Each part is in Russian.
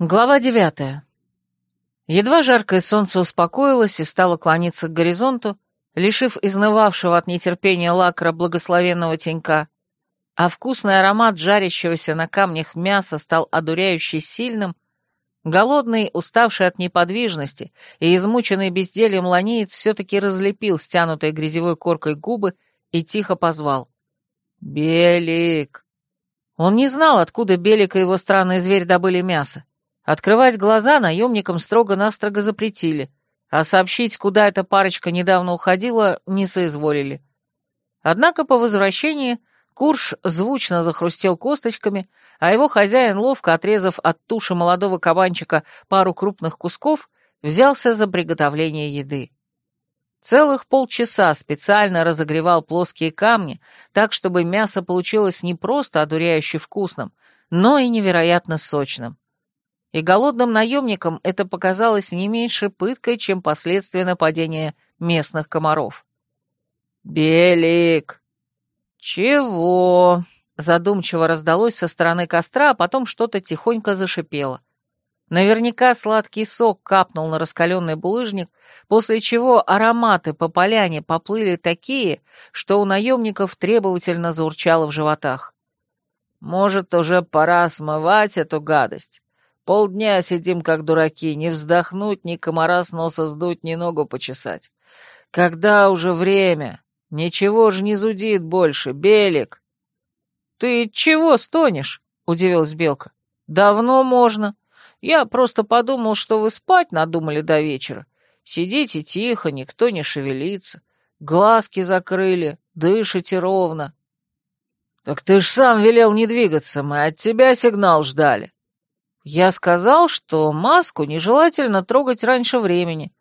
Глава девятая. Едва жаркое солнце успокоилось и стало клониться к горизонту, лишив изнывавшего от нетерпения лакра благословенного тенька, а вкусный аромат жарящегося на камнях мяса стал одуряюще сильным, голодный, уставший от неподвижности и измученный бездельем ланеец все-таки разлепил стянутой грязевой коркой губы и тихо позвал. «Белик!» Он не знал, откуда Белик и его странный зверь добыли мясо. Открывать глаза наемникам строго-настрого запретили, а сообщить, куда эта парочка недавно уходила, не соизволили. Однако по возвращении Курш звучно захрустел косточками, а его хозяин, ловко отрезав от туши молодого кабанчика пару крупных кусков, взялся за приготовление еды. Целых полчаса специально разогревал плоские камни, так, чтобы мясо получилось не просто одуряюще вкусным, но и невероятно сочным и голодным наемникам это показалось не меньше пыткой, чем последствия нападения местных комаров. «Белик!» «Чего?» — задумчиво раздалось со стороны костра, а потом что-то тихонько зашипело. Наверняка сладкий сок капнул на раскаленный булыжник, после чего ароматы по поляне поплыли такие, что у наемников требовательно заурчало в животах. «Может, уже пора смывать эту гадость?» Полдня сидим, как дураки, не вздохнуть, ни комара с носа сдуть, ни ногу почесать. Когда уже время? Ничего же не зудит больше, Белик. Ты чего стонешь? Удивилась Белка. Давно можно. Я просто подумал, что вы спать надумали до вечера. Сидите тихо, никто не шевелится. Глазки закрыли, дышите ровно. Так ты ж сам велел не двигаться, мы от тебя сигнал ждали. Я сказал, что маску нежелательно трогать раньше времени.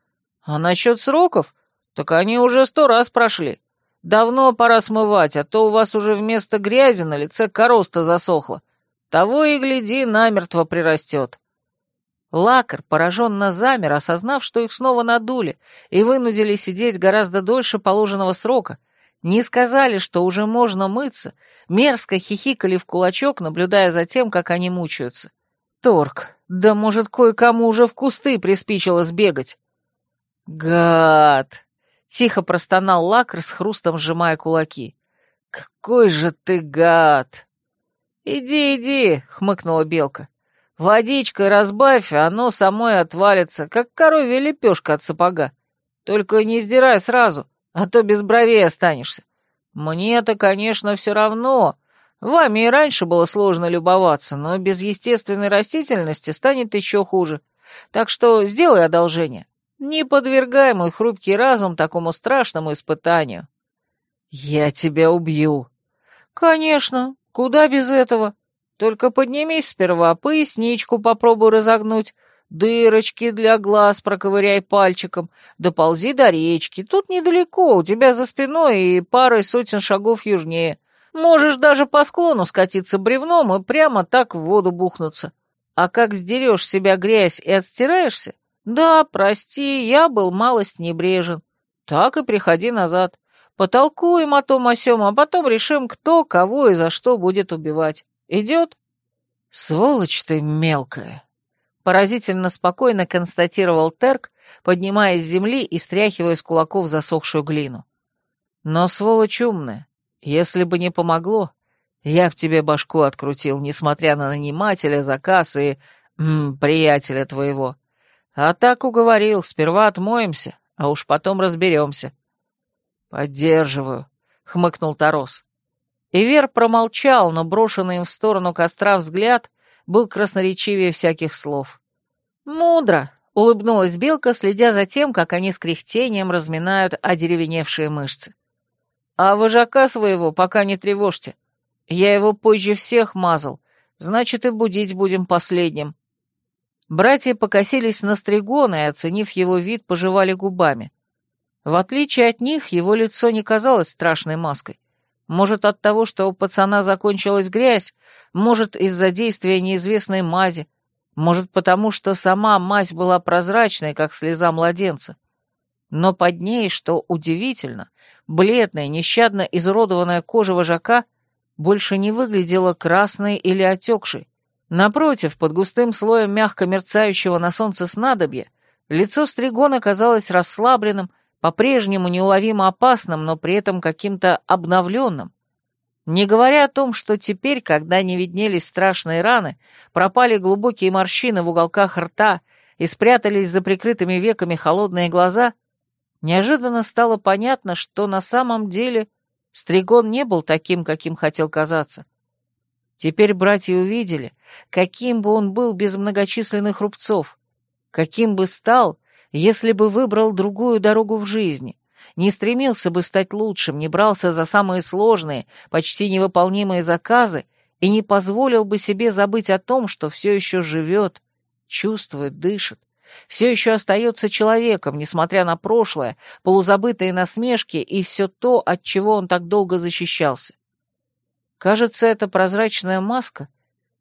А насчет сроков, так они уже сто раз прошли. Давно пора смывать, а то у вас уже вместо грязи на лице короста засохла. Того и гляди, намертво прирастет. Лакар пораженно замер, осознав, что их снова надули и вынудили сидеть гораздо дольше положенного срока. Не сказали, что уже можно мыться, мерзко хихикали в кулачок, наблюдая за тем, как они мучаются. Торг, да может, кое-кому уже в кусты приспичило сбегать. Гад! Тихо простонал Лакр с хрустом сжимая кулаки. Какой же ты гад! Иди, иди, хмыкнула Белка. Водичкой разбавь, а оно самой отвалится, как коровья лепешка от сапога. Только не сдирай сразу, а то без бровей останешься. Мне-то, конечно, все равно, Вами и раньше было сложно любоваться, но без естественной растительности станет еще хуже. Так что сделай одолжение. Не подвергай мой хрупкий разум такому страшному испытанию. Я тебя убью. Конечно, куда без этого? Только поднимись сперва, поясничку попробуй разогнуть, дырочки для глаз проковыряй пальчиком, доползи до речки. Тут недалеко, у тебя за спиной и парой сотен шагов южнее. Можешь даже по склону скатиться бревном и прямо так в воду бухнуться. А как сдерешь себя грязь и отстираешься? Да, прости, я был малость небрежен. Так и приходи назад. Потолкуем о том о сём, а потом решим, кто, кого и за что будет убивать. Идет? Сволочь ты мелкая. Поразительно спокойно констатировал Терк, поднимаясь с земли и стряхивая с кулаков засохшую глину. Но сволочь умная. Если бы не помогло, я б тебе башку открутил, несмотря на нанимателя, заказ и... М, приятеля твоего. А так уговорил, сперва отмоемся, а уж потом разберемся. Поддерживаю, хмыкнул Тарос. Ивер промолчал, но брошенный им в сторону костра взгляд был красноречивее всяких слов. «Мудро!» — улыбнулась Белка, следя за тем, как они с кряхтением разминают одеревеневшие мышцы. А вожака своего пока не тревожьте. Я его позже всех мазал, значит, и будить будем последним». Братья покосились на Стригона и, оценив его вид, пожевали губами. В отличие от них, его лицо не казалось страшной маской. Может, от того, что у пацана закончилась грязь, может, из-за действия неизвестной мази, может, потому что сама мазь была прозрачной, как слеза младенца. Но под ней, что удивительно, бледная, нещадно изуродованная кожа вожака больше не выглядела красной или отекшей. Напротив, под густым слоем мягко мерцающего на солнце снадобья, лицо Стригона казалось расслабленным, по-прежнему неуловимо опасным, но при этом каким-то обновленным. Не говоря о том, что теперь, когда не виднелись страшные раны, пропали глубокие морщины в уголках рта и спрятались за прикрытыми веками холодные глаза, неожиданно стало понятно, что на самом деле Стригон не был таким, каким хотел казаться. Теперь братья увидели, каким бы он был без многочисленных рубцов, каким бы стал, если бы выбрал другую дорогу в жизни, не стремился бы стать лучшим, не брался за самые сложные, почти невыполнимые заказы и не позволил бы себе забыть о том, что все еще живет, чувствует, дышит, все еще остается человеком, несмотря на прошлое, полузабытые насмешки и все то, от чего он так долго защищался. Кажется, эта прозрачная маска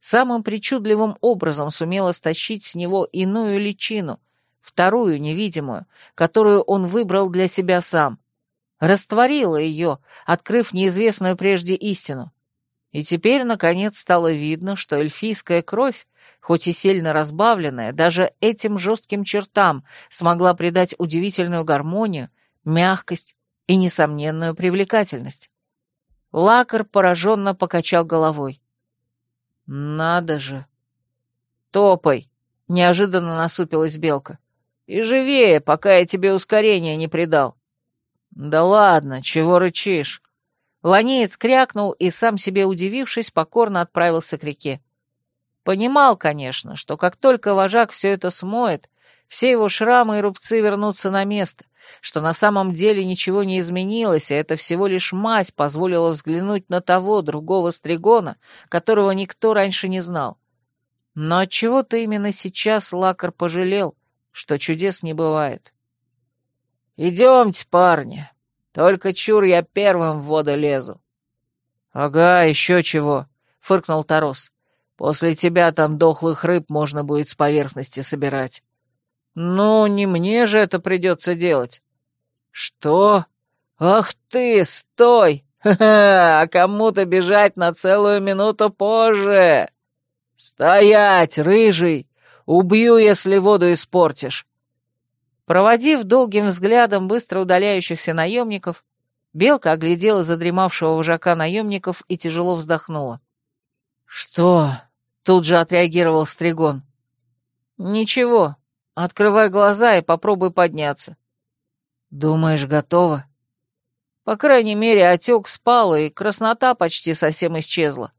самым причудливым образом сумела стащить с него иную личину, вторую невидимую, которую он выбрал для себя сам. Растворила ее, открыв неизвестную прежде истину. И теперь, наконец, стало видно, что эльфийская кровь, хоть и сильно разбавленная, даже этим жестким чертам смогла придать удивительную гармонию, мягкость и несомненную привлекательность. Лакар пораженно покачал головой. «Надо же!» «Топай!» — неожиданно насупилась Белка. «И живее, пока я тебе ускорение не придал». «Да ладно, чего рычишь?» Ланеец крякнул и, сам себе удивившись, покорно отправился к реке. Понимал, конечно, что как только вожак все это смоет, все его шрамы и рубцы вернутся на место, что на самом деле ничего не изменилось, и это всего лишь мазь позволила взглянуть на того, другого стригона, которого никто раньше не знал. Но отчего-то именно сейчас Лакар пожалел, что чудес не бывает. «Идемте, парни, только чур я первым в воду лезу». «Ага, еще чего», — фыркнул Тарос. «После тебя там дохлых рыб можно будет с поверхности собирать». «Ну, не мне же это придется делать». «Что? Ах ты, стой! Ха-ха, а кому-то бежать на целую минуту позже!» «Стоять, рыжий! Убью, если воду испортишь!» Проводив долгим взглядом быстро удаляющихся наемников, Белка оглядела задремавшего вожака наемников и тяжело вздохнула. «Что?» — тут же отреагировал Стригон. «Ничего, Открывай глаза и попробуй подняться. Думаешь, готово? По крайней мере, отек спал, и краснота почти совсем исчезла.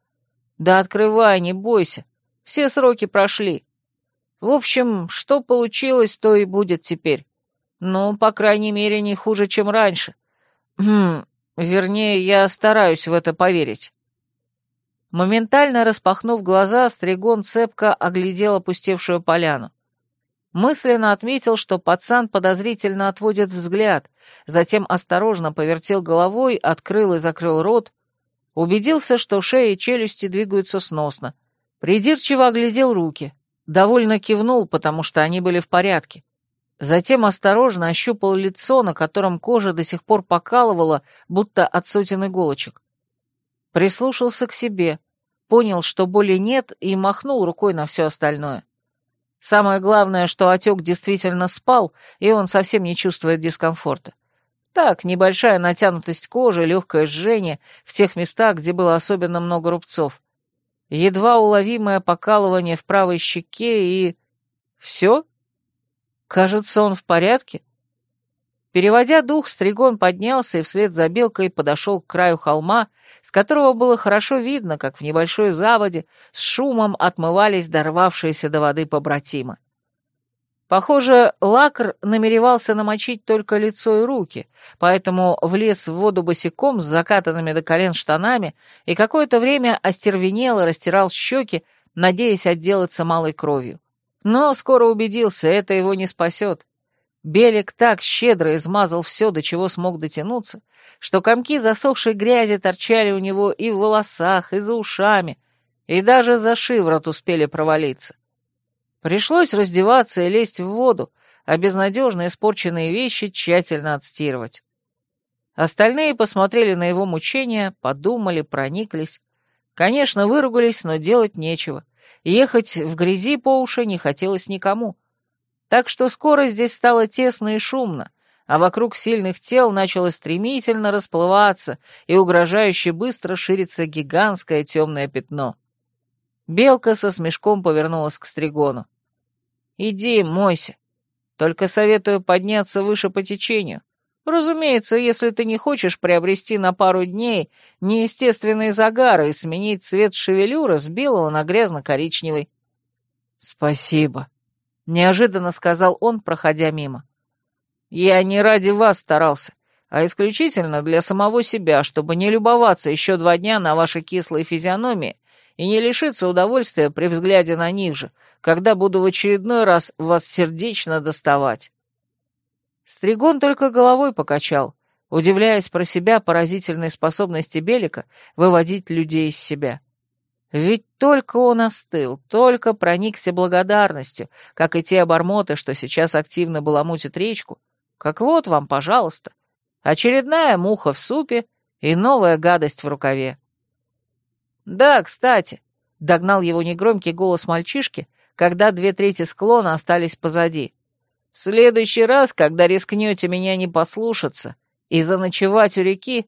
Да открывай, не бойся. Все сроки прошли. В общем, что получилось, то и будет теперь. Ну, по крайней мере, не хуже, чем раньше. Хм, вернее, я стараюсь в это поверить. Моментально распахнув глаза, Стригон цепко оглядел опустевшую поляну. Мысленно отметил, что пацан подозрительно отводит взгляд, затем осторожно повертел головой, открыл и закрыл рот, убедился, что шея и челюсти двигаются сносно, придирчиво оглядел руки, довольно кивнул, потому что они были в порядке. Затем осторожно ощупал лицо, на котором кожа до сих пор покалывала, будто от сотен иголочек. Прислушался к себе, понял, что боли нет, и махнул рукой на все остальное. Самое главное, что отек действительно спал, и он совсем не чувствует дискомфорта. Так, небольшая натянутость кожи, легкое жжение в тех местах, где было особенно много рубцов. Едва уловимое покалывание в правой щеке и... Все? Кажется, он в порядке. Переводя дух, Стригон поднялся и вслед за белкой подошел к краю холма, с которого было хорошо видно, как в небольшой заводе с шумом отмывались дорвавшиеся до воды побратимы. Похоже, лакр намеревался намочить только лицо и руки, поэтому влез в воду босиком с закатанными до колен штанами и какое-то время остервенел и растирал щеки, надеясь отделаться малой кровью. Но скоро убедился, это его не спасет. Белик так щедро измазал все, до чего смог дотянуться, что комки засохшей грязи торчали у него и в волосах, и за ушами, и даже за шиворот успели провалиться. Пришлось раздеваться и лезть в воду, а безнадежно испорченные вещи тщательно отстирывать. Остальные посмотрели на его мучения, подумали, прониклись. Конечно, выругались, но делать нечего. ехать в грязи по уши не хотелось никому. Так что скоро здесь стало тесно и шумно, а вокруг сильных тел начало стремительно расплываться и угрожающе быстро шириться гигантское темное пятно. Белка со смешком повернулась к Стригону. «Иди, мойся. Только советую подняться выше по течению. Разумеется, если ты не хочешь приобрести на пару дней неестественные загары и сменить цвет шевелюры с белого на грязно-коричневый. «Спасибо», — неожиданно сказал он, проходя мимо. «Я не ради вас старался, а исключительно для самого себя, чтобы не любоваться еще два дня на ваши кислые физиономии и не лишиться удовольствия при взгляде на них же, когда буду в очередной раз вас сердечно доставать». Стригон только головой покачал, удивляясь про себя поразительной способности Белика выводить людей из себя. Ведь только он остыл, только проникся благодарностью, как и те обормоты, что сейчас активно баламутят речку, как вот вам, пожалуйста, очередная муха в супе и новая гадость в рукаве. «Да, кстати», — догнал его негромкий голос мальчишки, когда две трети склона остались позади. В следующий раз, когда рискнете меня не послушаться и заночевать у реки,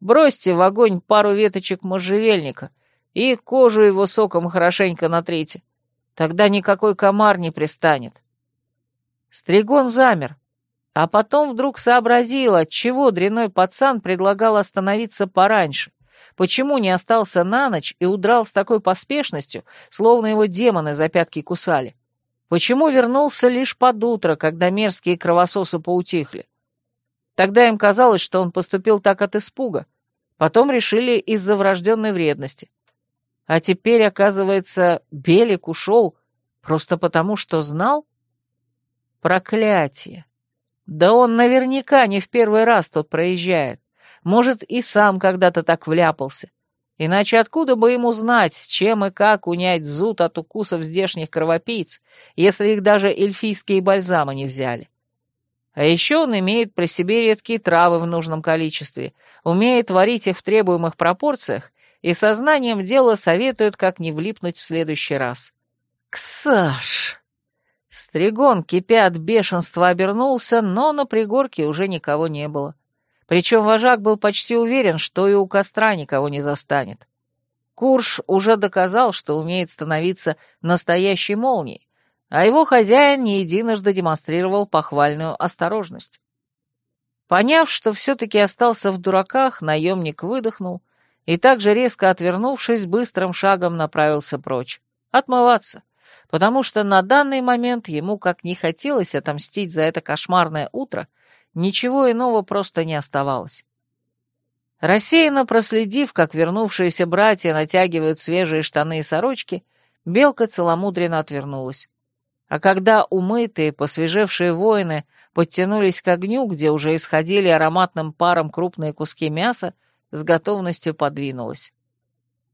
бросьте в огонь пару веточек можжевельника и кожу его соком хорошенько натрите. Тогда никакой комар не пристанет. Стригон замер, а потом вдруг сообразил, отчего дряной пацан предлагал остановиться пораньше, почему не остался на ночь и удрал с такой поспешностью, словно его демоны за пятки кусали. Почему вернулся лишь под утро, когда мерзкие кровососы поутихли? Тогда им казалось, что он поступил так от испуга. Потом решили из-за врожденной вредности. А теперь, оказывается, Белик ушел просто потому, что знал? Проклятие! Да он наверняка не в первый раз тут проезжает. Может, и сам когда-то так вляпался. Иначе откуда бы ему знать, с чем и как унять зуд от укусов здешних кровопийц, если их даже эльфийские бальзамы не взяли? А еще он имеет при себе редкие травы в нужном количестве, умеет варить их в требуемых пропорциях и сознанием дела советует, как не влипнуть в следующий раз. «Ксаш!» Стригон, кипя от бешенства, обернулся, но на пригорке уже никого не было. Причем вожак был почти уверен, что и у костра никого не застанет. Курш уже доказал, что умеет становиться настоящей молнией, а его хозяин не единожды демонстрировал похвальную осторожность. Поняв, что все-таки остался в дураках, наемник выдохнул и также резко отвернувшись, быстрым шагом направился прочь. Отмываться, потому что на данный момент ему как не хотелось отомстить за это кошмарное утро, Ничего иного просто не оставалось. Рассеянно проследив, как вернувшиеся братья натягивают свежие штаны и сорочки, белка целомудренно отвернулась. А когда умытые, посвежевшие воины подтянулись к огню, где уже исходили ароматным паром крупные куски мяса, с готовностью подвинулась.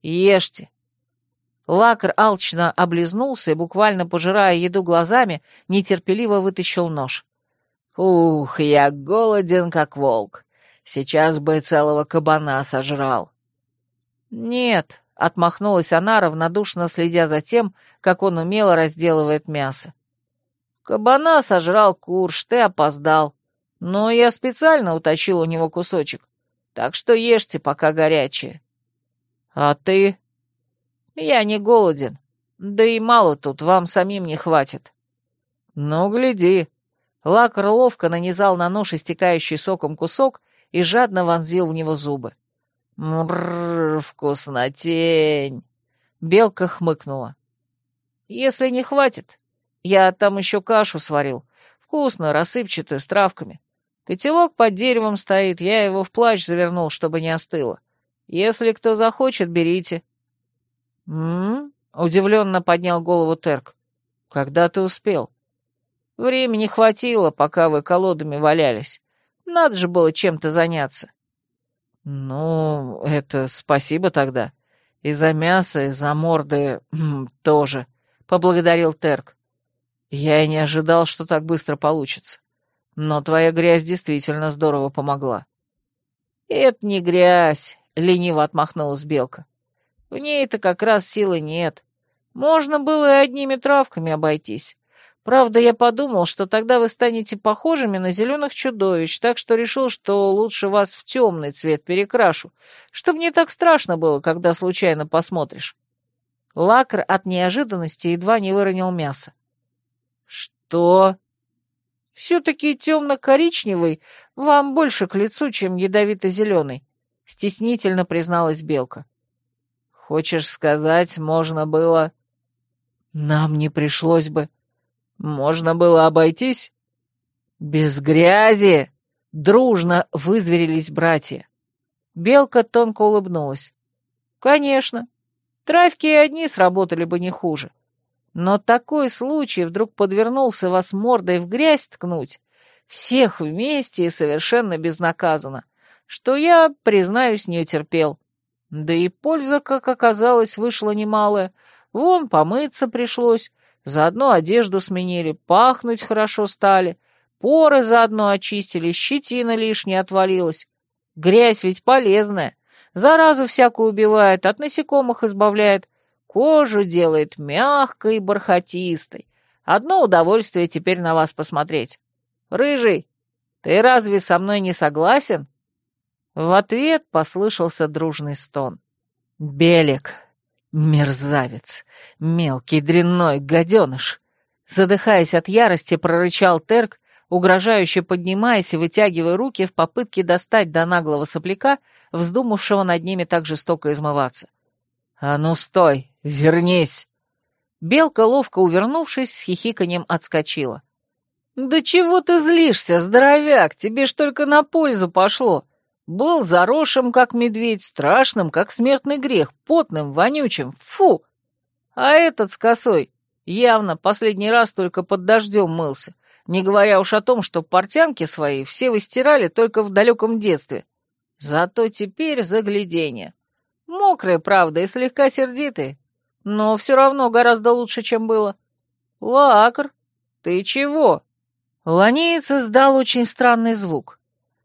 «Ешьте!» Лакр алчно облизнулся и, буквально пожирая еду глазами, нетерпеливо вытащил нож. Ух, я голоден, как волк. Сейчас бы целого кабана сожрал. Нет, отмахнулась она, равнодушно следя за тем, как он умело разделывает мясо. Кабана сожрал курш, ты опоздал. Но я специально уточил у него кусочек. Так что ешьте, пока горячее. А ты? Я не голоден. Да и мало тут, вам самим не хватит. Ну, гляди, Лакр ловко нанизал на нож истекающий соком кусок и жадно вонзил в него зубы. «Мрррр, вкуснотень!» Белка хмыкнула. «Если не хватит, я там еще кашу сварил. Вкусную, рассыпчатую, с травками. Котелок под деревом стоит, я его в плащ завернул, чтобы не остыло. Если кто захочет, берите». «М-м-м?» удивленно поднял голову Терк. «Когда ты успел?» Времени хватило, пока вы колодами валялись. Надо же было чем-то заняться. Ну, это спасибо тогда. И за мясо, и за морды тоже, — поблагодарил Терк. Я и не ожидал, что так быстро получится. Но твоя грязь действительно здорово помогла. Это не грязь, — лениво отмахнулась Белка. В ней-то как раз силы нет. Можно было и одними травками обойтись. Правда, я подумал, что тогда вы станете похожими на зеленых чудовищ, так что решил, что лучше вас в темный цвет перекрашу, чтобы не так страшно было, когда случайно посмотришь. Лакр от неожиданности едва не выронил мясо. Что? Все-таки темно-коричневый вам больше к лицу, чем ядовито-зеленый, стеснительно призналась Белка. Хочешь сказать, можно было... Нам не пришлось бы... Можно было обойтись? Без грязи! Дружно вызверились братья. Белка тонко улыбнулась. Конечно, травки и одни сработали бы не хуже. Но такой случай вдруг подвернулся вас мордой в грязь ткнуть, всех вместе и совершенно безнаказанно, что я, признаюсь, не утерпел. Да и польза, как оказалось, вышла немалая. Вон, помыться пришлось, Заодно одежду сменили, пахнуть хорошо стали, поры заодно очистили, щетина лишняя отвалилась. Грязь ведь полезная, заразу всякую убивает, от насекомых избавляет, кожу делает мягкой и бархатистой. Одно удовольствие теперь на вас посмотреть. Рыжий, ты разве со мной не согласен?» В ответ послышался дружный стон. «Белик, «Мерзавец! Мелкий дрянной гаденыш!» Задыхаясь от ярости, прорычал Терк, угрожающе поднимаясь и вытягивая руки в попытке достать до наглого сопляка, вздумавшего над ними так жестоко измываться. «А ну стой! Вернись!» Белка, ловко увернувшись, с хихиканьем отскочила. «Да чего ты злишься, здоровяк? Тебе ж только на пользу пошло. Был заросшим, как медведь, страшным, как смертный грех, потным, вонючим. Фу! А этот с косой явно последний раз только под дождем мылся, не говоря уж о том, что портянки свои все выстирали только в далеком детстве. Зато теперь загляденье. Мокрые, правда, и слегка сердитые, но все равно гораздо лучше, чем было. Лакр, ты чего? Ланеец издал очень странный звук.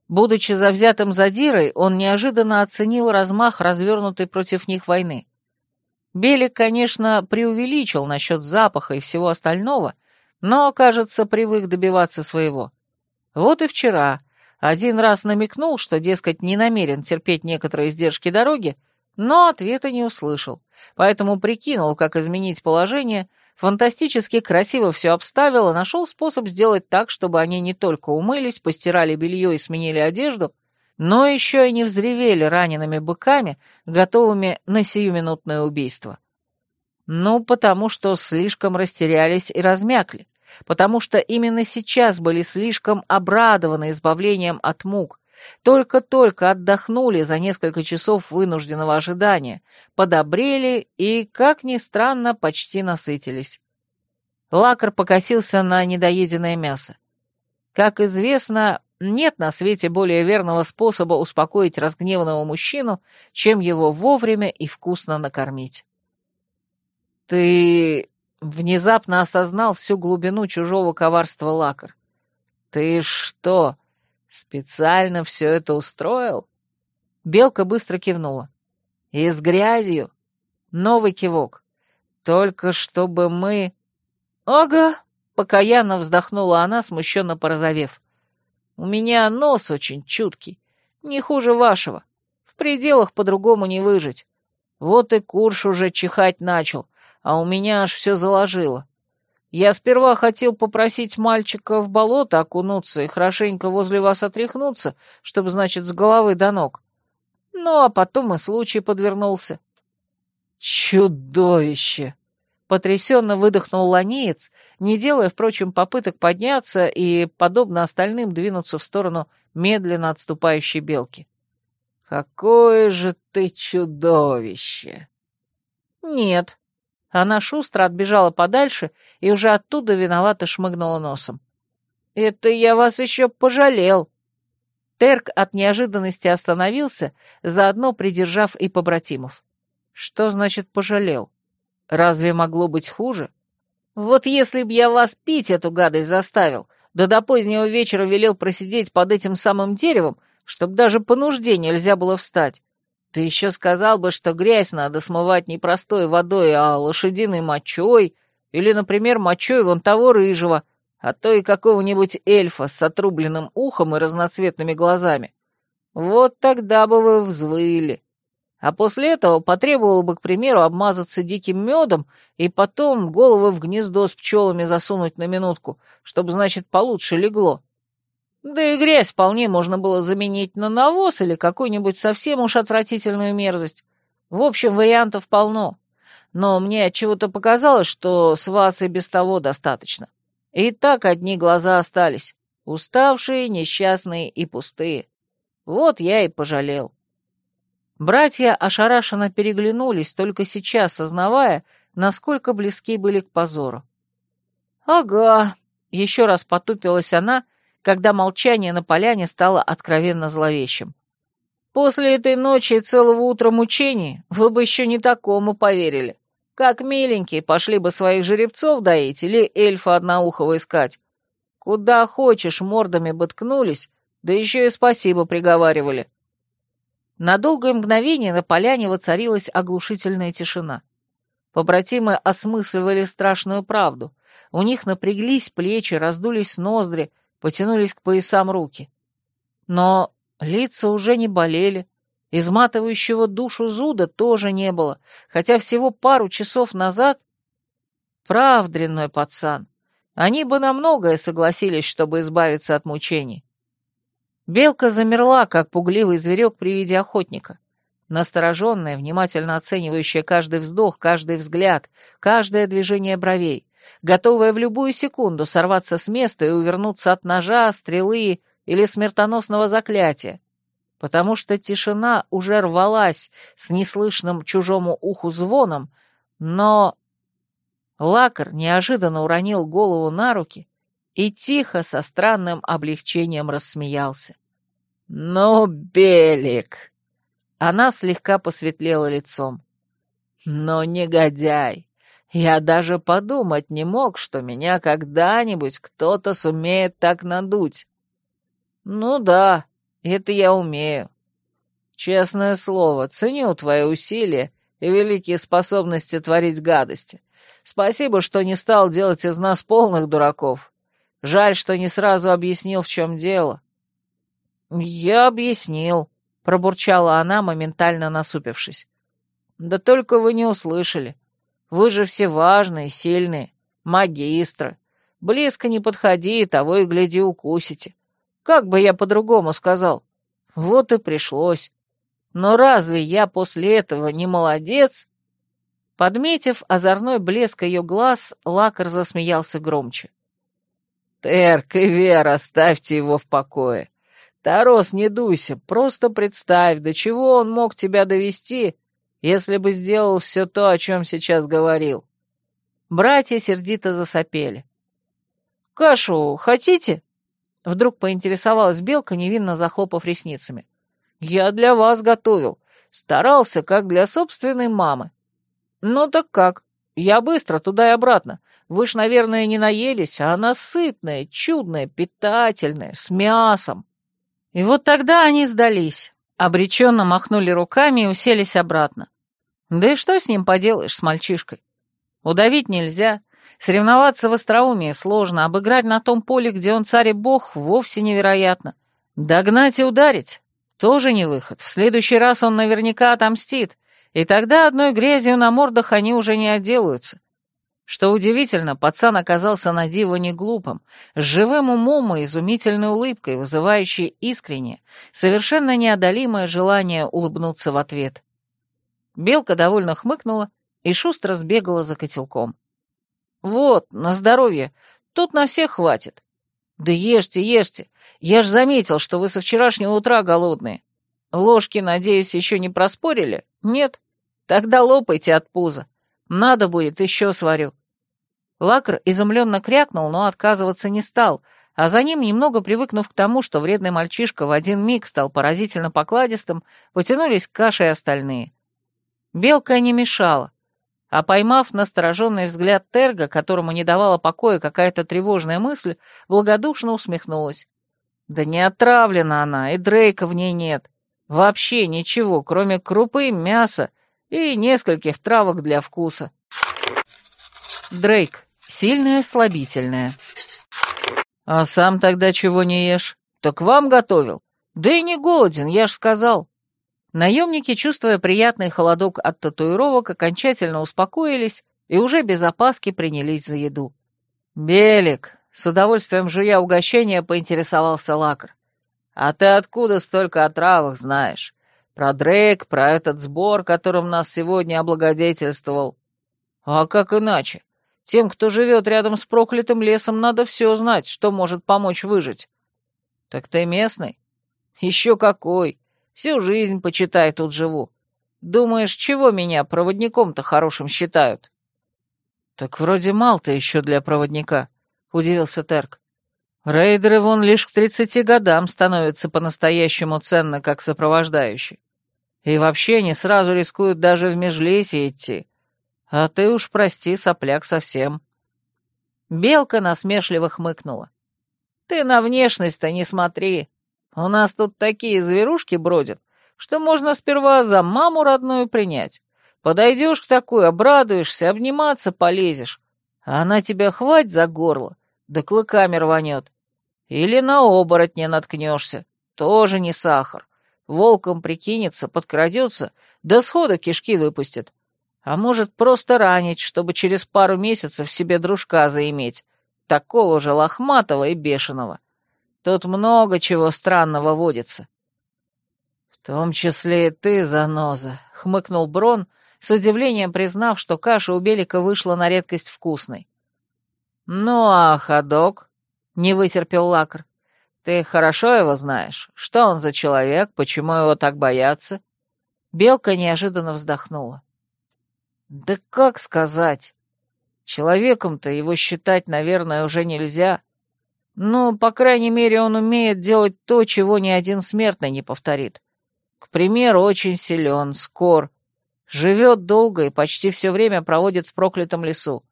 Будучи завзятым задирой, он неожиданно оценил размах развернутой против них войны. Белик, конечно, преувеличил насчет запаха и всего остального, но, кажется, привык добиваться своего. Вот и вчера один раз намекнул, что, дескать, не намерен терпеть некоторые издержки дороги, но ответа не услышал, поэтому прикинул, как изменить положение Фантастически красиво все обставил и нашел способ сделать так, чтобы они не только умылись, постирали белье и сменили одежду, но еще и не взревели ранеными быками, готовыми на сиюминутное убийство. Ну, потому что слишком растерялись и размякли, потому что именно сейчас были слишком обрадованы избавлением от мук, только-только отдохнули за несколько часов вынужденного ожидания, подобрели и, как ни странно, почти насытились. Лакар покосился на недоеденное мясо. Как известно, нет на свете более верного способа успокоить разгневанного мужчину, чем его вовремя и вкусно накормить. «Ты...» — внезапно осознал всю глубину чужого коварства Лакар. «Ты что, Специально все это устроил? Белка быстро кивнула. И с грязью? Новый кивок. Только чтобы мы... Ага, покаянно вздохнула она, смущенно порозовев. У меня нос очень чуткий, не хуже вашего. В пределах по-другому не выжить. Вот и курш уже чихать начал, а у меня аж все заложило. Я сперва хотел попросить мальчика в болото окунуться и хорошенько возле вас отряхнуться, чтобы, значит, с головы до ног. Ну, а потом и случай подвернулся. Чудовище! Потрясенно выдохнул ланеец, не делая, впрочем, попыток подняться и, подобно остальным, двинуться в сторону медленно отступающей белки. «Какое же ты чудовище!» «Нет», она шустро отбежала подальше и уже оттуда виновато шмыгнула носом. «Это я вас еще пожалел!» Терк от неожиданности остановился, заодно придержав и побратимов. «Что значит пожалел? Разве могло быть хуже? Вот если б я вас пить эту гадость заставил, да до позднего вечера велел просидеть под этим самым деревом, чтоб даже по нужде нельзя было встать, Ты еще сказал бы, что грязь надо смывать не простой водой, а лошадиной мочой, или, например, мочой вон того рыжего, а то и какого-нибудь эльфа с отрубленным ухом и разноцветными глазами. Вот тогда бы вы взвыли. А после этого потребовало бы, к примеру, обмазаться диким медом и потом головы в гнездо с пчелами засунуть на минутку, чтобы, значит, получше легло. Да и грязь вполне можно было заменить на навоз или какую-нибудь совсем уж отвратительную мерзость. В общем, вариантов полно. Но мне от чего то показалось, что с вас и без того достаточно. И так одни глаза остались, уставшие, несчастные и пустые. Вот я и пожалел. Братья ошарашенно переглянулись, только сейчас сознавая, насколько близки были к позору. «Ага», — еще раз потупилась она, когда молчание на поляне стало откровенно зловещим. «После этой ночи и целого утра мучений вы бы еще не такому поверили. Как миленькие пошли бы своих жеребцов доить или эльфа одноухого искать. Куда хочешь, мордами бы ткнулись, да еще и спасибо приговаривали». На долгое мгновение на поляне воцарилась оглушительная тишина. Побратимы осмысливали страшную правду. У них напряглись плечи, раздулись ноздри, потянулись к поясам руки. Но лица уже не болели, изматывающего душу зуда тоже не было, хотя всего пару часов назад... Прав, дрянной пацан, они бы на многое согласились, чтобы избавиться от мучений. Белка замерла, как пугливый зверек при виде охотника. Настороженная, внимательно оценивающая каждый вздох, каждый взгляд, каждое движение бровей, готовая в любую секунду сорваться с места и увернуться от ножа, стрелы или смертоносного заклятия, потому что тишина уже рвалась с неслышным чужому уху звоном, но... Лакар неожиданно уронил голову на руки и тихо, со странным облегчением рассмеялся. «Ну, Белик!» Она слегка посветлела лицом. «Но негодяй! Я даже подумать не мог, что меня когда-нибудь кто-то сумеет так надуть. Ну да, это я умею. Честное слово, ценю твои усилия и великие способности творить гадости. Спасибо, что не стал делать из нас полных дураков. Жаль, что не сразу объяснил, в чем дело. «Я объяснил», — пробурчала она, моментально насупившись. «Да только вы не услышали. Вы же все важные, сильные, магистры. Близко не подходи, того и гляди укусите. Как бы я по-другому сказал? Вот и пришлось. Но разве я после этого не молодец?» Подметив озорной блеск ее глаз, Лакар засмеялся громче. «Терк и Вера, оставьте его в покое. Тарос, не дуйся, просто представь, до чего он мог тебя довести, если бы сделал все то, о чем сейчас говорил. Братья сердито засопели. «Кашу хотите?» Вдруг поинтересовалась Белка, невинно захлопав ресницами. «Я для вас готовил. Старался, как для собственной мамы». «Ну так как? Я быстро туда и обратно. Вы ж, наверное, не наелись, а она сытная, чудная, питательная, с мясом». И вот тогда они сдались, обреченно махнули руками и уселись обратно. Да и что с ним поделаешь, с мальчишкой? Удавить нельзя, соревноваться в остроумии сложно, обыграть на том поле, где он царь и бог, вовсе невероятно. Догнать и ударить — тоже не выход. В следующий раз он наверняка отомстит, и тогда одной грязью на мордах они уже не отделаются. Что удивительно, пацан оказался на диво не глупым, с живым умом и изумительной улыбкой, вызывающей искреннее, совершенно неодолимое желание улыбнуться в ответ. Белка довольно хмыкнула и шустро сбегала за котелком. «Вот, на здоровье, тут на всех хватит». «Да ешьте, ешьте, я ж заметил, что вы со вчерашнего утра голодные. Ложки, надеюсь, еще не проспорили? Нет? Тогда лопайте от пуза. Надо будет, еще сварю». Лакр изумленно крякнул, но отказываться не стал, а за ним, немного привыкнув к тому, что вредный мальчишка в один миг стал поразительно покладистым, потянулись к каше и остальные. Белка не мешала, а поймав настороженный взгляд Терга, которому не давала покоя какая-то тревожная мысль, благодушно усмехнулась. «Да не отравлена она, и Дрейка в ней нет. Вообще ничего, кроме крупы, мяса и нескольких травок для вкуса. Дрейк. Сильное, слабительное. А сам тогда чего не ешь? Так вам готовил. Да и не голоден, я ж сказал. Наемники, чувствуя приятный холодок от татуировок, окончательно успокоились и уже без опаски принялись за еду. «Белик», — с удовольствием жуя угощение, поинтересовался Лакр. «А ты откуда столько о травах знаешь? Про Дрейк, про этот сбор, которым нас сегодня облагодетельствовал?» «А как иначе? Тем, кто живет рядом с проклятым лесом, надо все знать, что может помочь выжить. Так ты местный? Еще какой. Всю жизнь, почитай, тут живу. Думаешь, чего меня проводником-то хорошим считают? Так вроде мал-то еще для проводника, удивился Терк. Рейдеры вон лишь к тридцати годам становятся по-настоящему ценно, как сопровождающие. И вообще не сразу рискуют даже в межлесье идти. А ты уж прости, сопляк совсем. Белка насмешливо хмыкнула. Ты на внешность-то не смотри. У нас тут такие зверушки бродят, что можно сперва за маму родную принять. Подойдешь к такой, обрадуешься, обниматься полезешь, а она тебя хвать за горло, да клыками рванет. Или на оборотня наткнешься, тоже не сахар. Волком прикинется, подкрадется, да схода кишки выпустит. А может, просто ранить, чтобы через пару месяцев себе дружка заиметь, такого же лохматого и бешеного. Тут много чего странного водится. — В том числе и ты, заноза, — хмыкнул Брон, с удивлением признав, что каша у Белика вышла на редкость вкусной. — Ну а ходок? — не вытерпел Лакр. — Ты хорошо его знаешь? Что он за человек? Почему его так боятся? Белка неожиданно вздохнула. Да как сказать? Человеком-то его считать, наверное, уже нельзя. Но, по крайней мере, он умеет делать то, чего ни один смертный не повторит. К примеру, очень силен, скор, живет долго и почти все время проводит в проклятом лесу.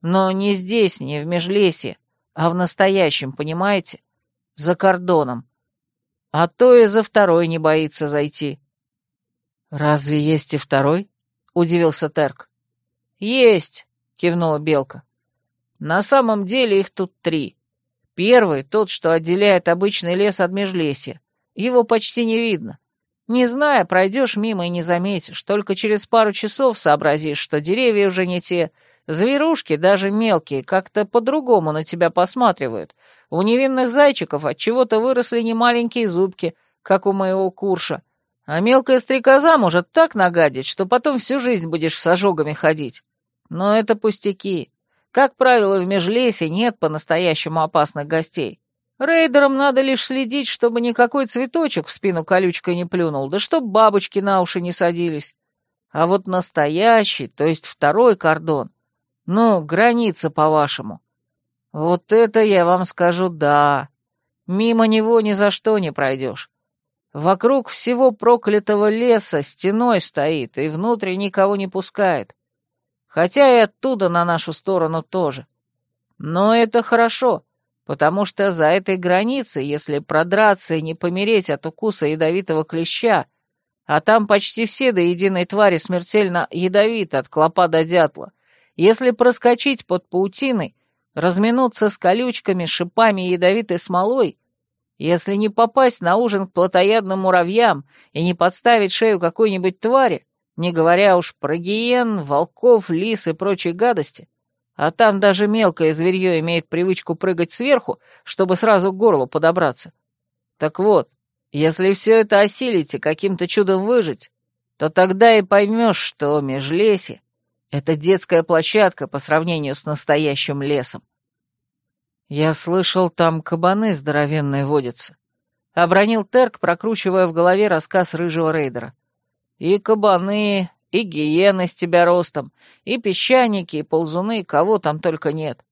Но не здесь, не в Межлесье, а в настоящем, понимаете? За кордоном. А то и за второй не боится зайти. «Разве есть и второй?» — удивился Терк. «Есть», — кивнула Белка. «На самом деле их тут три. Первый — тот, что отделяет обычный лес от межлесья. Его почти не видно. Не зная, пройдешь мимо и не заметишь. Только через пару часов сообразишь, что деревья уже не те. Зверушки, даже мелкие, как-то по-другому на тебя посматривают. У невинных зайчиков от чего то выросли немаленькие зубки, как у моего курша. А мелкая стрекоза может так нагадить, что потом всю жизнь будешь с ожогами ходить. Но это пустяки. Как правило, в межлесе нет по-настоящему опасных гостей. Рейдерам надо лишь следить, чтобы никакой цветочек в спину колючкой не плюнул, да чтоб бабочки на уши не садились. А вот настоящий, то есть второй кордон, ну, граница, по-вашему. Вот это я вам скажу да. Мимо него ни за что не пройдешь. Вокруг всего проклятого леса стеной стоит и внутрь никого не пускает. Хотя и оттуда на нашу сторону тоже. Но это хорошо, потому что за этой границей, если продраться и не помереть от укуса ядовитого клеща, а там почти все до единой твари смертельно ядовиты от клопа до дятла, если проскочить под паутиной, разминуться с колючками, шипами и ядовитой смолой, если не попасть на ужин к плотоядным муравьям и не подставить шею какой-нибудь твари, не говоря уж про гиен, волков, лис и прочей гадости, а там даже мелкое зверье имеет привычку прыгать сверху, чтобы сразу к горлу подобраться. Так вот, если все это осилить и каким-то чудом выжить, то тогда и поймешь, что межлесье — это детская площадка по сравнению с настоящим лесом. «Я слышал, там кабаны здоровенные водятся», — обронил Терк, прокручивая в голове рассказ рыжего рейдера. «И кабаны, и гиены с тебя ростом, и песчаники, и ползуны, кого там только нет.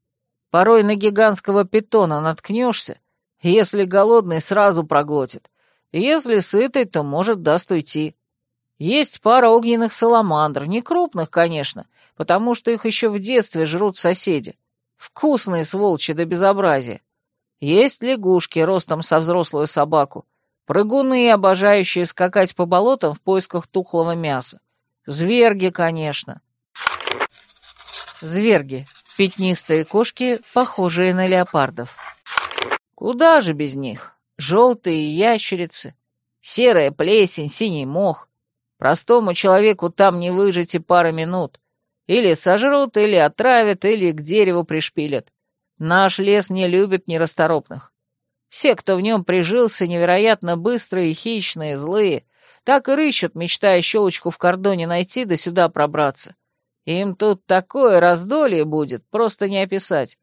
Порой на гигантского питона наткнешься, если голодный, сразу проглотит. Если сытый, то, может, даст уйти. Есть пара огненных саламандр, не крупных, конечно, потому что их еще в детстве жрут соседи. Вкусные сволочи до безобразия. Есть лягушки ростом со взрослую собаку. Прыгуны, обожающие скакать по болотам в поисках тухлого мяса. Зверги, конечно. Зверги. Пятнистые кошки, похожие на леопардов. Куда же без них? Желтые ящерицы, серая плесень, синий мох. Простому человеку там не выжить и пары минут. Или сожрут, или отравят, или к дереву пришпилят. Наш лес не любит нерасторопных. Все, кто в нем прижился, невероятно быстрые, хищные, злые, так и рыщут, мечтая щелочку в кордоне найти да сюда пробраться. Им тут такое раздолье будет, просто не описать.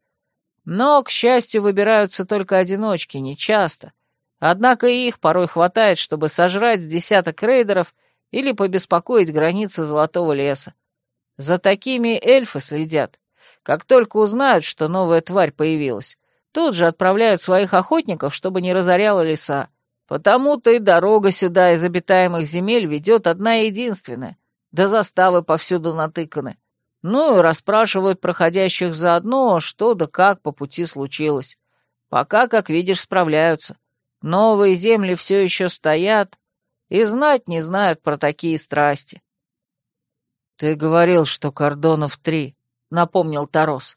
Но, к счастью, выбираются только одиночки, нечасто. Однако и их порой хватает, чтобы сожрать с десяток рейдеров или побеспокоить границы Золотого леса. За такими эльфы следят. Как только узнают, что новая тварь появилась, тут же отправляют своих охотников, чтобы не разоряла леса. Потому-то и дорога сюда из обитаемых земель ведет одна единственная, да заставы повсюду натыканы. Ну и расспрашивают проходящих заодно, что да как по пути случилось. Пока, как видишь, справляются. Новые земли все еще стоят и знать не знают про такие страсти. «Ты говорил, что кордонов три», — напомнил Тарос.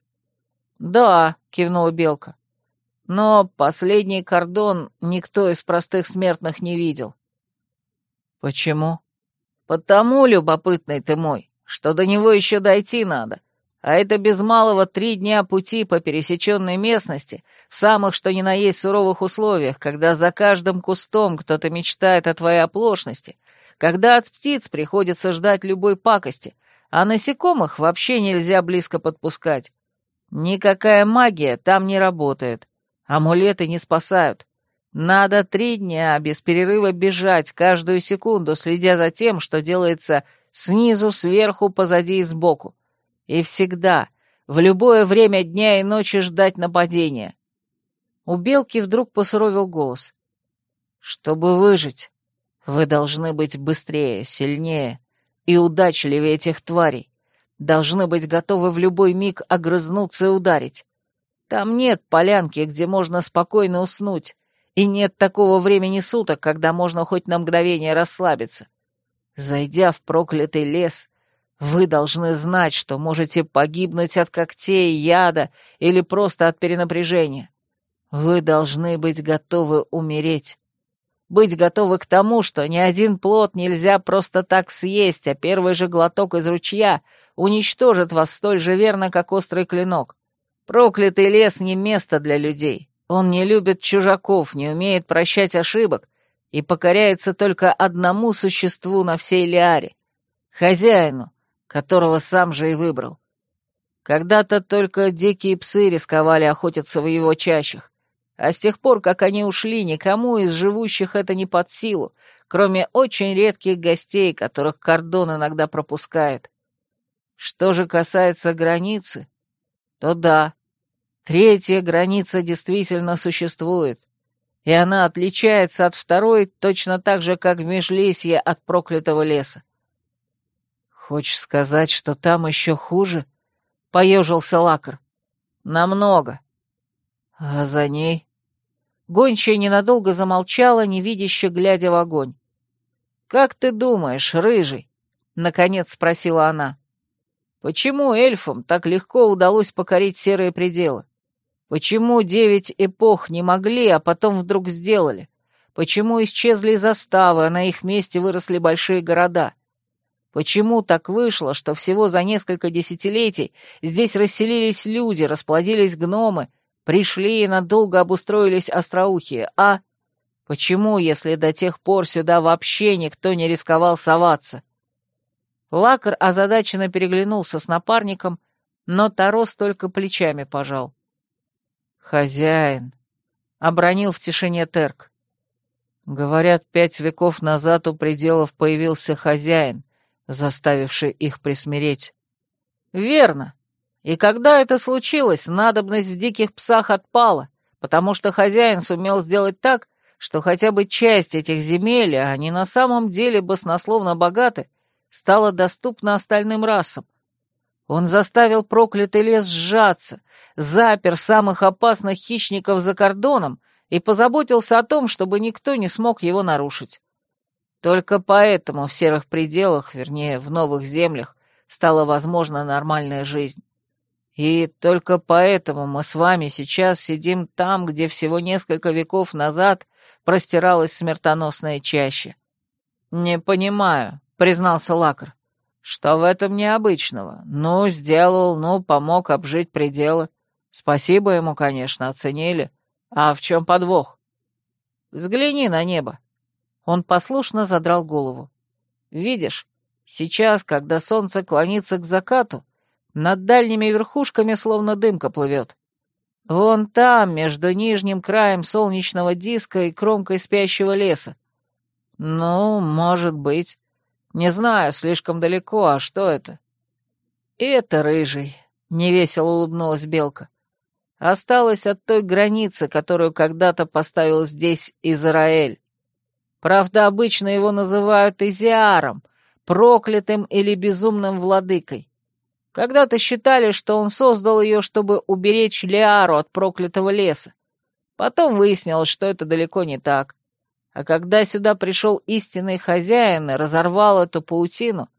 «Да», — кивнула Белка. «Но последний кордон никто из простых смертных не видел». «Почему?» «Потому, любопытный ты мой, что до него еще дойти надо, а это без малого три дня пути по пересеченной местности, в самых что ни на есть суровых условиях, когда за каждым кустом кто-то мечтает о твоей оплошности, когда от птиц приходится ждать любой пакости, а насекомых вообще нельзя близко подпускать. Никакая магия там не работает, амулеты не спасают. Надо три дня без перерыва бежать каждую секунду, следя за тем, что делается снизу, сверху, позади и сбоку. И всегда, в любое время дня и ночи ждать нападения. У белки вдруг посуровил голос. «Чтобы выжить, вы должны быть быстрее, сильнее и удачливее этих тварей. Должны быть готовы в любой миг огрызнуться и ударить. Там нет полянки, где можно спокойно уснуть, и нет такого времени суток, когда можно хоть на мгновение расслабиться. Зайдя в проклятый лес, вы должны знать, что можете погибнуть от когтей, яда или просто от перенапряжения. Вы должны быть готовы умереть. Быть готовы к тому, что ни один плод нельзя просто так съесть, а первый же глоток из ручья уничтожит вас столь же верно, как острый клинок. Проклятый лес не место для людей. Он не любит чужаков, не умеет прощать ошибок и покоряется только одному существу на всей Лиаре — хозяину, которого сам же и выбрал. Когда-то только дикие псы рисковали охотиться в его чащах, а с тех пор, как они ушли, никому из живущих это не под силу, кроме очень редких гостей, которых кордон иногда пропускает. Что же касается границы, то да, Третья граница действительно существует, и она отличается от второй точно так же, как межлесье от проклятого леса. «Хочешь сказать, что там еще хуже?» — поежился Лакар. «Намного. А за ней?» Гончая ненадолго замолчала, невидяще глядя в огонь. «Как ты думаешь, рыжий?» — наконец спросила она. «Почему эльфам так легко удалось покорить серые пределы? Почему девять эпох не могли, а потом вдруг сделали? Почему исчезли заставы, а на их месте выросли большие города? Почему так вышло, что всего за несколько десятилетий здесь расселились люди, расплодились гномы, пришли и надолго обустроились остроухие, а... Почему, если до тех пор сюда вообще никто не рисковал соваться? Лакар озадаченно переглянулся с напарником, но Тарос только плечами пожал. «Хозяин», — обронил в тишине Терк. Говорят, пять веков назад у пределов появился хозяин, заставивший их присмиреть. «Верно. И когда это случилось, надобность в диких псах отпала, потому что хозяин сумел сделать так, что хотя бы часть этих земель, а они на самом деле баснословно богаты, стала доступна остальным расам. Он заставил проклятый лес сжаться, запер самых опасных хищников за кордоном и позаботился о том, чтобы никто не смог его нарушить. Только поэтому в серых пределах, вернее, в новых землях, стала возможна нормальная жизнь. И только поэтому мы с вами сейчас сидим там, где всего несколько веков назад простиралась смертоносная чаща. «Не понимаю», — признался Лакар. «Что в этом необычного? Ну, сделал, ну, помог обжить пределы. Спасибо ему, конечно, оценили. А в чем подвох? Взгляни на небо. Он послушно задрал голову. Видишь, сейчас, когда солнце клонится к закату, над дальними верхушками словно дымка плывет. Вон там, между нижним краем солнечного диска и кромкой спящего леса. Ну, может быть. Не знаю, слишком далеко, а что это? Это рыжий, — невесело улыбнулась Белка осталось от той границы, которую когда-то поставил здесь Израиль. Правда, обычно его называют Изиаром, проклятым или безумным владыкой. Когда-то считали, что он создал ее, чтобы уберечь Лиару от проклятого леса. Потом выяснилось, что это далеко не так. А когда сюда пришел истинный хозяин и разорвал эту паутину,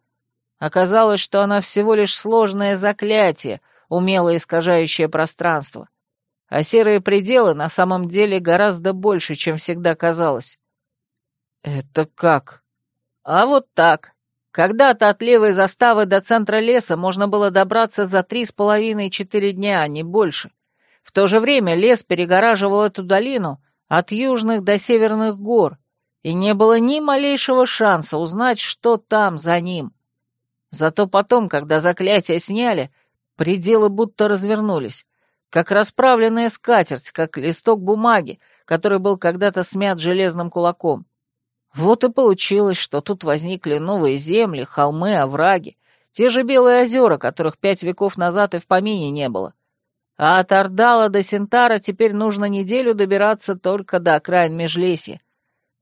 оказалось, что она всего лишь сложное заклятие, умело искажающее пространство. А серые пределы на самом деле гораздо больше, чем всегда казалось. Это как? А вот так. Когда-то от левой заставы до центра леса можно было добраться за три с половиной-четыре дня, а не больше. В то же время лес перегораживал эту долину от южных до северных гор, и не было ни малейшего шанса узнать, что там за ним. Зато потом, когда заклятие сняли, Пределы будто развернулись, как расправленная скатерть, как листок бумаги, который был когда-то смят железным кулаком. Вот и получилось, что тут возникли новые земли, холмы, овраги, те же белые озера, которых пять веков назад и в помине не было. А от Ордала до Синтара теперь нужно неделю добираться только до окраин Межлесья.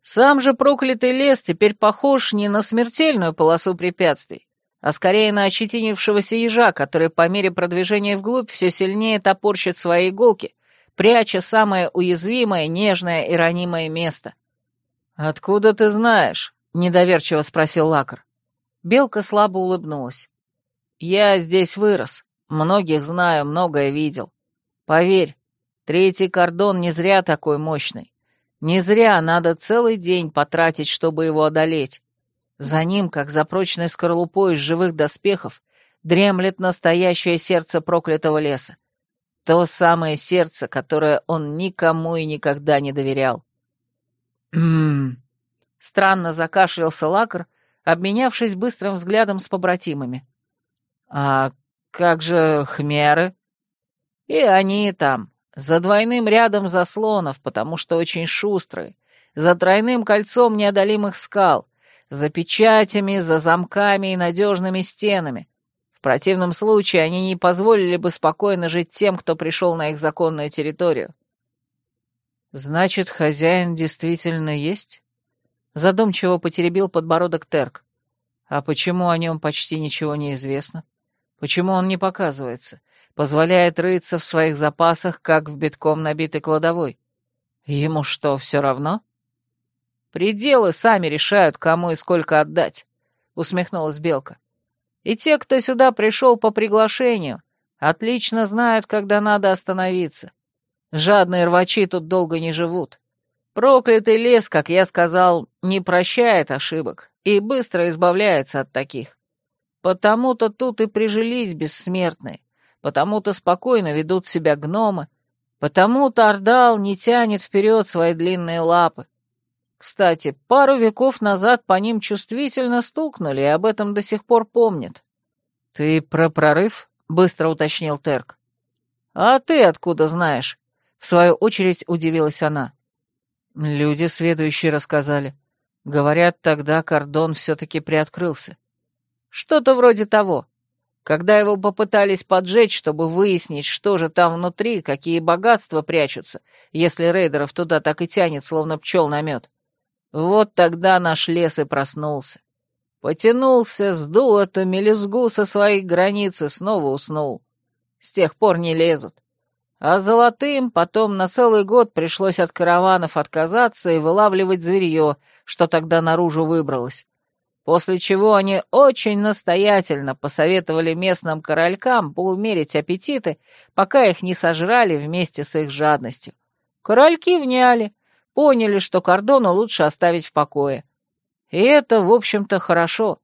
Сам же проклятый лес теперь похож не на смертельную полосу препятствий, а скорее на ощетинившегося ежа, который по мере продвижения вглубь все сильнее топорщит свои иголки, пряча самое уязвимое, нежное и ранимое место. «Откуда ты знаешь?» — недоверчиво спросил Лакар. Белка слабо улыбнулась. «Я здесь вырос, многих знаю, многое видел. Поверь, третий кордон не зря такой мощный. Не зря надо целый день потратить, чтобы его одолеть. За ним, как за прочной скорлупой из живых доспехов, дремлет настоящее сердце проклятого леса. То самое сердце, которое он никому и никогда не доверял. Странно закашлялся Лакар, обменявшись быстрым взглядом с побратимами. «А как же хмеры?» «И они там, за двойным рядом заслонов, потому что очень шустрые, за тройным кольцом неодолимых скал, за печатями, за замками и надежными стенами. В противном случае они не позволили бы спокойно жить тем, кто пришел на их законную территорию. «Значит, хозяин действительно есть?» Задумчиво потеребил подбородок Терк. «А почему о нем почти ничего не известно? Почему он не показывается? Позволяет рыться в своих запасах, как в битком набитой кладовой? Ему что, все равно?» Пределы сами решают, кому и сколько отдать», — усмехнулась Белка. «И те, кто сюда пришел по приглашению, отлично знают, когда надо остановиться. Жадные рвачи тут долго не живут. Проклятый лес, как я сказал, не прощает ошибок и быстро избавляется от таких. Потому-то тут и прижились бессмертные, потому-то спокойно ведут себя гномы, потому-то Ордал не тянет вперед свои длинные лапы, кстати, пару веков назад по ним чувствительно стукнули, и об этом до сих пор помнят. «Ты про прорыв?» — быстро уточнил Терк. «А ты откуда знаешь?» — в свою очередь удивилась она. Люди, сведущие, рассказали. Говорят, тогда кордон все-таки приоткрылся. Что-то вроде того. Когда его попытались поджечь, чтобы выяснить, что же там внутри, какие богатства прячутся, если рейдеров туда так и тянет, словно пчел на мед. Вот тогда наш лес и проснулся. Потянулся, сдул эту мелюзгу со своих границ и снова уснул. С тех пор не лезут. А золотым потом на целый год пришлось от караванов отказаться и вылавливать зверье, что тогда наружу выбралось. После чего они очень настоятельно посоветовали местным королькам поумерить аппетиты, пока их не сожрали вместе с их жадностью. Корольки вняли, поняли, что кордону лучше оставить в покое. И это, в общем-то, хорошо,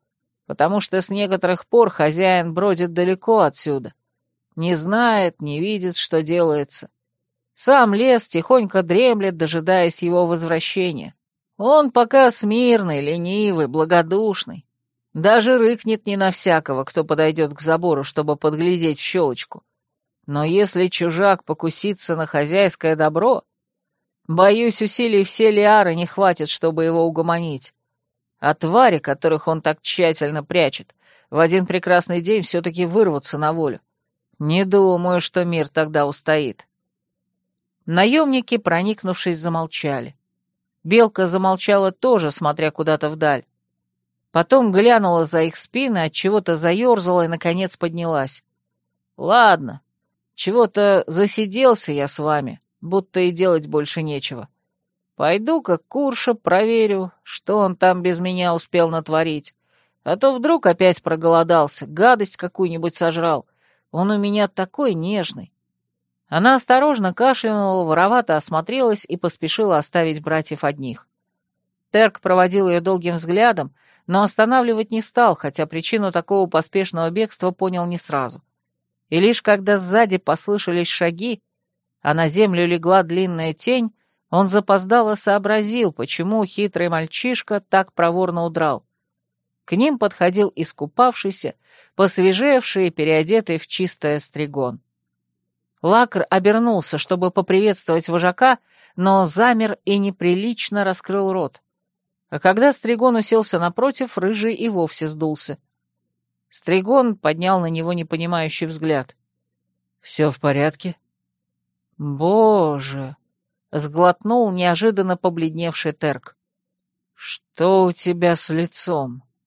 потому что с некоторых пор хозяин бродит далеко отсюда. Не знает, не видит, что делается. Сам лес тихонько дремлет, дожидаясь его возвращения. Он пока смирный, ленивый, благодушный. Даже рыкнет не на всякого, кто подойдет к забору, чтобы подглядеть в щелочку. Но если чужак покусится на хозяйское добро, боюсь, усилий все Лиары не хватит, чтобы его угомонить. А твари, которых он так тщательно прячет, в один прекрасный день все-таки вырвутся на волю. Не думаю, что мир тогда устоит. Наемники, проникнувшись, замолчали. Белка замолчала тоже, смотря куда-то вдаль. Потом глянула за их спины, от чего-то заерзала и, наконец, поднялась. «Ладно, чего-то засиделся я с вами, будто и делать больше нечего. Пойду-ка Курша проверю, что он там без меня успел натворить. А то вдруг опять проголодался, гадость какую-нибудь сожрал. Он у меня такой нежный. Она осторожно кашлянула, воровато осмотрелась и поспешила оставить братьев одних. Терк проводил ее долгим взглядом, но останавливать не стал, хотя причину такого поспешного бегства понял не сразу. И лишь когда сзади послышались шаги, а на землю легла длинная тень, он запоздало сообразил, почему хитрый мальчишка так проворно удрал. К ним подходил искупавшийся, посвежевший и переодетый в чистое стригон. Лакр обернулся, чтобы поприветствовать вожака, но замер и неприлично раскрыл рот. А когда Стригон уселся напротив, Рыжий и вовсе сдулся. Стригон поднял на него непонимающий взгляд. «Все в порядке?» «Боже!» — сглотнул неожиданно побледневший Терк. «Что у тебя с лицом?»